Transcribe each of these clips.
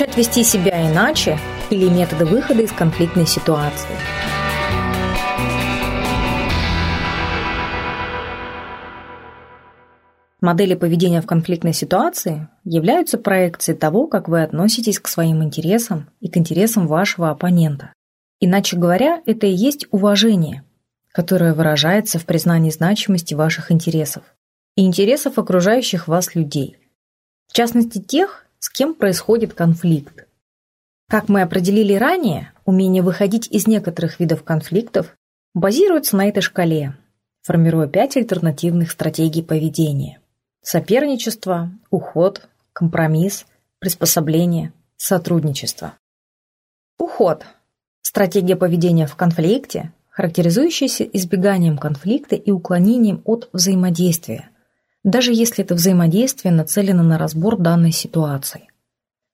начать вести себя иначе или методы выхода из конфликтной ситуации. Модели поведения в конфликтной ситуации являются проекцией того, как вы относитесь к своим интересам и к интересам вашего оппонента. Иначе говоря, это и есть уважение, которое выражается в признании значимости ваших интересов и интересов окружающих вас людей. В частности, тех, с кем происходит конфликт. Как мы определили ранее, умение выходить из некоторых видов конфликтов базируется на этой шкале, формируя пять альтернативных стратегий поведения. Соперничество, уход, компромисс, приспособление, сотрудничество. Уход – стратегия поведения в конфликте, характеризующаяся избеганием конфликта и уклонением от взаимодействия, даже если это взаимодействие нацелено на разбор данной ситуации.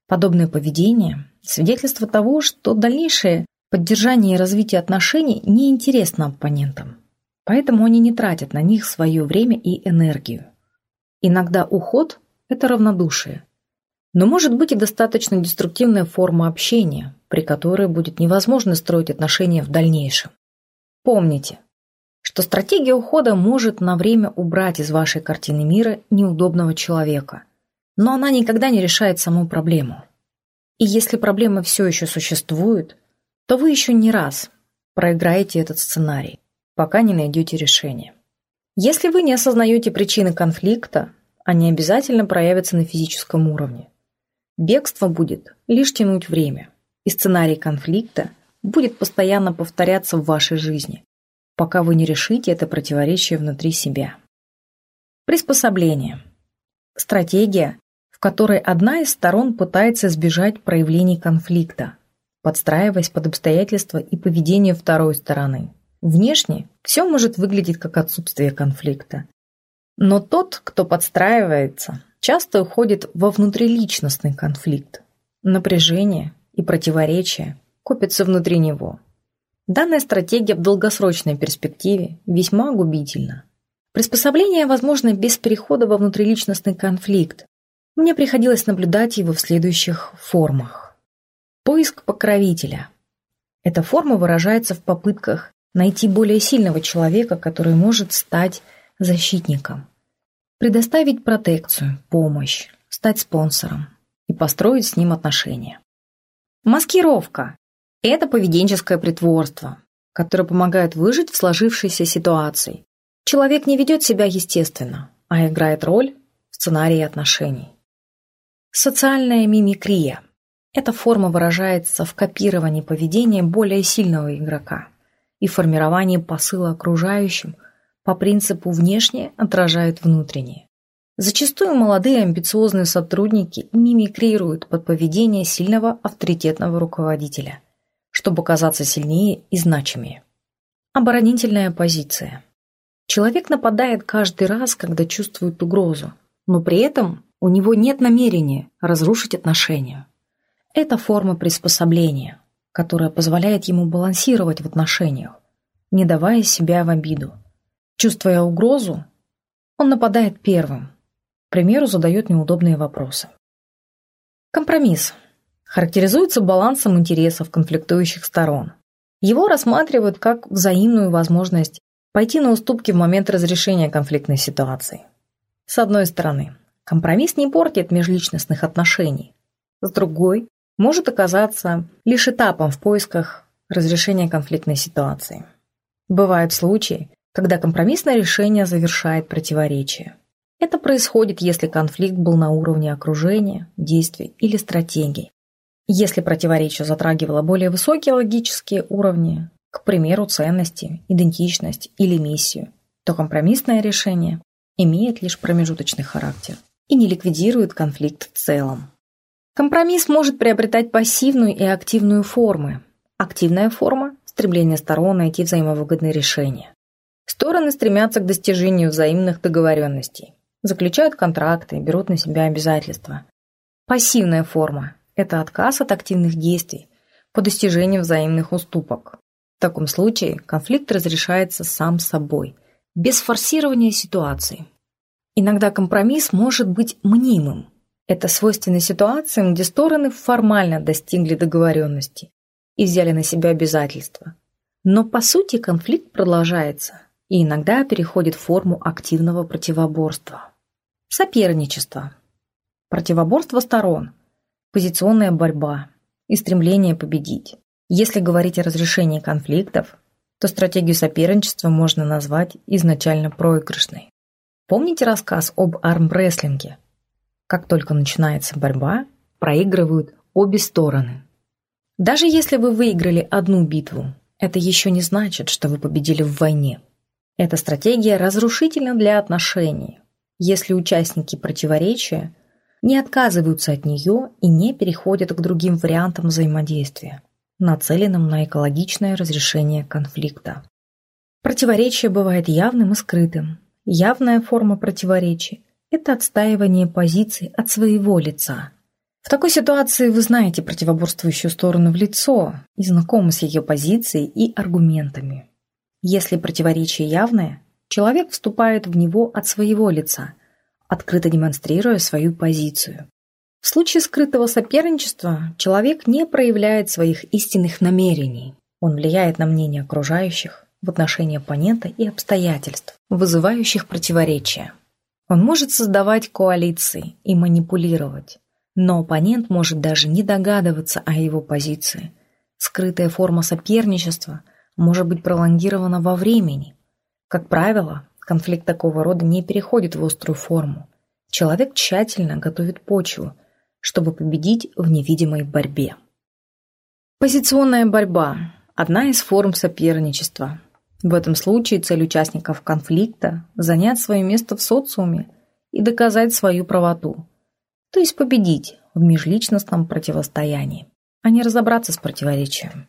Подобное поведение – свидетельство того, что дальнейшее поддержание и развитие отношений неинтересно оппонентам, поэтому они не тратят на них свое время и энергию. Иногда уход – это равнодушие. Но может быть и достаточно деструктивная форма общения, при которой будет невозможно строить отношения в дальнейшем. Помните, что стратегия ухода может на время убрать из вашей картины мира неудобного человека, но она никогда не решает саму проблему. И если проблема все еще существует, то вы еще не раз проиграете этот сценарий, пока не найдете решение. Если вы не осознаете причины конфликта, они обязательно проявятся на физическом уровне. Бегство будет лишь тянуть время, и сценарий конфликта будет постоянно повторяться в вашей жизни, пока вы не решите это противоречие внутри себя. Приспособление. Стратегия, в которой одна из сторон пытается избежать проявлений конфликта, подстраиваясь под обстоятельства и поведение второй стороны. Внешне все может выглядеть как отсутствие конфликта. Но тот, кто подстраивается, часто уходит во внутриличностный конфликт. Напряжение и противоречия копятся внутри него. Данная стратегия в долгосрочной перспективе весьма губительна. Приспособление возможно без перехода во внутриличностный конфликт. Мне приходилось наблюдать его в следующих формах. Поиск покровителя. Эта форма выражается в попытках найти более сильного человека, который может стать защитником, предоставить протекцию, помощь, стать спонсором и построить с ним отношения. Маскировка – это поведенческое притворство, которое помогает выжить в сложившейся ситуации. Человек не ведет себя естественно, а играет роль в сценарии отношений. Социальная мимикрия – эта форма выражается в копировании поведения более сильного игрока – и формировании посыла окружающим по принципу «внешнее отражает внутреннее». Зачастую молодые амбициозные сотрудники мимикрируют под поведение сильного авторитетного руководителя, чтобы казаться сильнее и значимее. Оборонительная позиция. Человек нападает каждый раз, когда чувствует угрозу, но при этом у него нет намерения разрушить отношения. Это форма приспособления, которая позволяет ему балансировать в отношениях, не давая себя в обиду. Чувствуя угрозу, он нападает первым, к примеру, задает неудобные вопросы. Компромисс характеризуется балансом интересов конфликтующих сторон. Его рассматривают как взаимную возможность пойти на уступки в момент разрешения конфликтной ситуации. С одной стороны, компромисс не портит межличностных отношений. С другой, может оказаться лишь этапом в поисках разрешения конфликтной ситуации. Бывают случаи, когда компромиссное решение завершает противоречие. Это происходит, если конфликт был на уровне окружения, действий или стратегий. Если противоречие затрагивало более высокие логические уровни, к примеру, ценности, идентичность или миссию, то компромиссное решение имеет лишь промежуточный характер и не ликвидирует конфликт в целом. Компромисс может приобретать пассивную и активную формы. Активная форма – стремление сторон найти взаимовыгодные решения. Стороны стремятся к достижению взаимных договоренностей, заключают контракты, берут на себя обязательства. Пассивная форма – это отказ от активных действий по достижению взаимных уступок. В таком случае конфликт разрешается сам собой, без форсирования ситуации. Иногда компромисс может быть мнимым – Это свойственно ситуациям, где стороны формально достигли договоренности и взяли на себя обязательства. Но по сути конфликт продолжается и иногда переходит в форму активного противоборства. Соперничество. Противоборство сторон. Позиционная борьба и стремление победить. Если говорить о разрешении конфликтов, то стратегию соперничества можно назвать изначально проигрышной. Помните рассказ об армрестлинге? Как только начинается борьба, проигрывают обе стороны. Даже если вы выиграли одну битву, это еще не значит, что вы победили в войне. Эта стратегия разрушительна для отношений, если участники противоречия не отказываются от нее и не переходят к другим вариантам взаимодействия, нацеленным на экологичное разрешение конфликта. Противоречие бывает явным и скрытым. Явная форма противоречия – это отстаивание позиций от своего лица. В такой ситуации вы знаете противоборствующую сторону в лицо и знакомы с ее позицией и аргументами. Если противоречие явное, человек вступает в него от своего лица, открыто демонстрируя свою позицию. В случае скрытого соперничества человек не проявляет своих истинных намерений. Он влияет на мнение окружающих в отношении оппонента и обстоятельств, вызывающих противоречия. Он может создавать коалиции и манипулировать, но оппонент может даже не догадываться о его позиции. Скрытая форма соперничества – может быть пролонгирована во времени. Как правило, конфликт такого рода не переходит в острую форму. Человек тщательно готовит почву, чтобы победить в невидимой борьбе. Позиционная борьба – одна из форм соперничества. В этом случае цель участников конфликта – занять свое место в социуме и доказать свою правоту, то есть победить в межличностном противостоянии, а не разобраться с противоречием.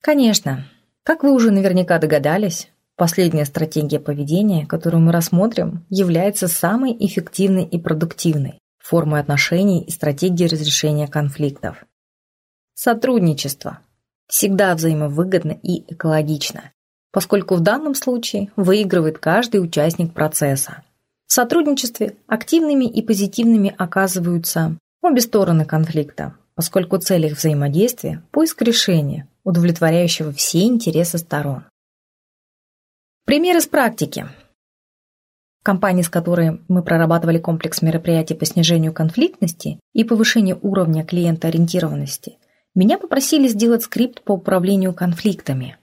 Конечно, как вы уже наверняка догадались, последняя стратегия поведения, которую мы рассмотрим, является самой эффективной и продуктивной формой отношений и стратегии разрешения конфликтов. Сотрудничество всегда взаимовыгодно и экологично, поскольку в данном случае выигрывает каждый участник процесса. В сотрудничестве активными и позитивными оказываются обе стороны конфликта, поскольку цель их взаимодействия – поиск решения, удовлетворяющего все интересы сторон. Пример из практики. Компании, с которой мы прорабатывали комплекс мероприятий по снижению конфликтности и повышению уровня клиентоориентированности, меня попросили сделать скрипт по управлению конфликтами.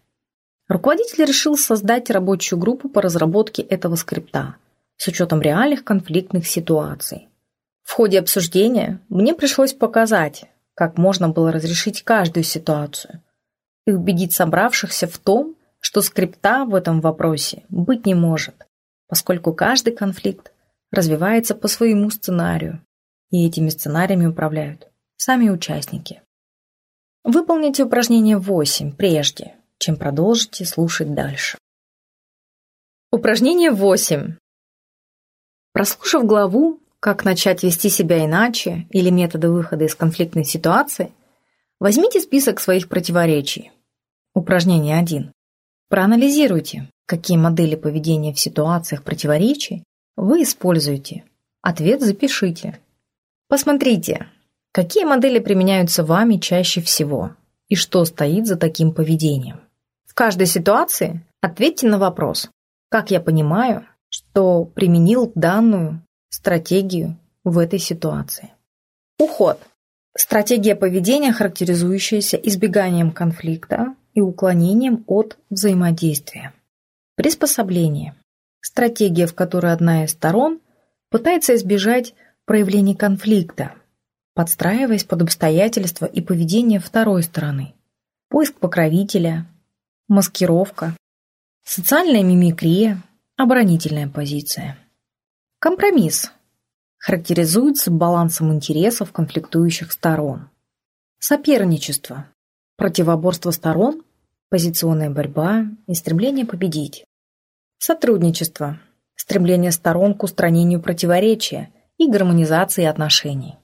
Руководитель решил создать рабочую группу по разработке этого скрипта с учетом реальных конфликтных ситуаций. В ходе обсуждения мне пришлось показать, как можно было разрешить каждую ситуацию, и убедить собравшихся в том, что скрипта в этом вопросе быть не может, поскольку каждый конфликт развивается по своему сценарию, и этими сценариями управляют сами участники. Выполните упражнение 8 прежде, чем продолжите слушать дальше. Упражнение 8. Прослушав главу «Как начать вести себя иначе» или «Методы выхода из конфликтной ситуации», возьмите список своих противоречий, Упражнение 1. Проанализируйте, какие модели поведения в ситуациях противоречий вы используете. Ответ запишите. Посмотрите, какие модели применяются вами чаще всего и что стоит за таким поведением. В каждой ситуации ответьте на вопрос, как я понимаю, что применил данную стратегию в этой ситуации. Уход. Стратегия поведения, характеризующаяся избеганием конфликта, и уклонением от взаимодействия. Приспособление. Стратегия, в которой одна из сторон пытается избежать проявления конфликта, подстраиваясь под обстоятельства и поведение второй стороны. Поиск покровителя, маскировка, социальная мимикрия, оборонительная позиция. Компромисс характеризуется балансом интересов конфликтующих сторон. Соперничество Противоборство сторон, позиционная борьба и стремление победить. Сотрудничество, стремление сторон к устранению противоречия и гармонизации отношений.